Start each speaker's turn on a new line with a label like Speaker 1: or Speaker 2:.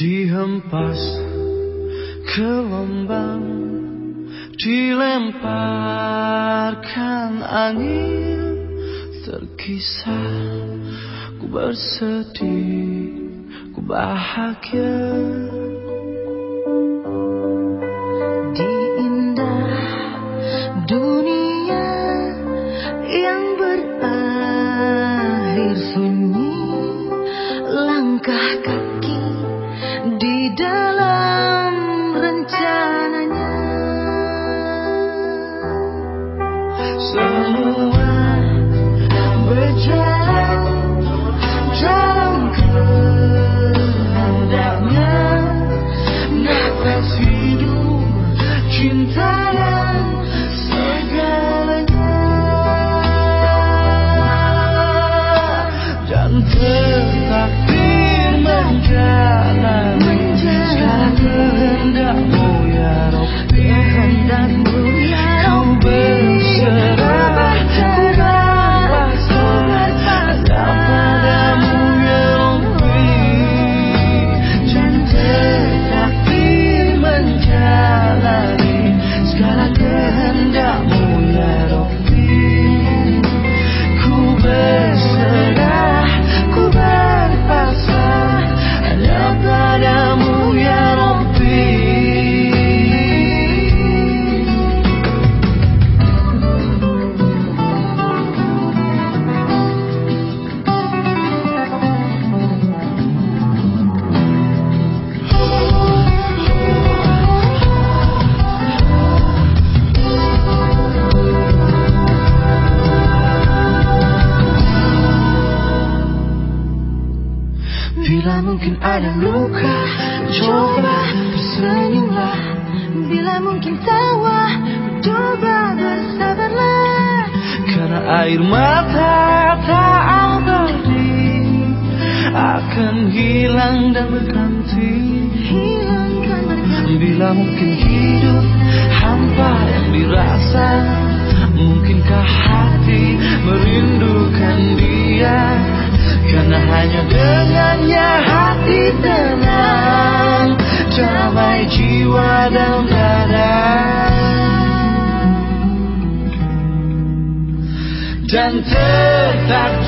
Speaker 1: Dihempas gelombang Dilemparkan angin Terkisah Ku bersedih Ku bahagia.
Speaker 2: Di indah dunia Yang berakhir sunyi Langkah kaki
Speaker 1: soul. Kehendakmu Bila mungkin ada luka Coba tersenyumlah
Speaker 2: Bila mungkin tawa Coba bersabarlah.
Speaker 1: Karena air mata tak abadi Akan hilang dan berganti. Bila mungkin hidup hampa yang dirasa Mungkinkah hati merindukan dia? Karena hanya hati tenang Damai jiwa dan dada Dan tertakdir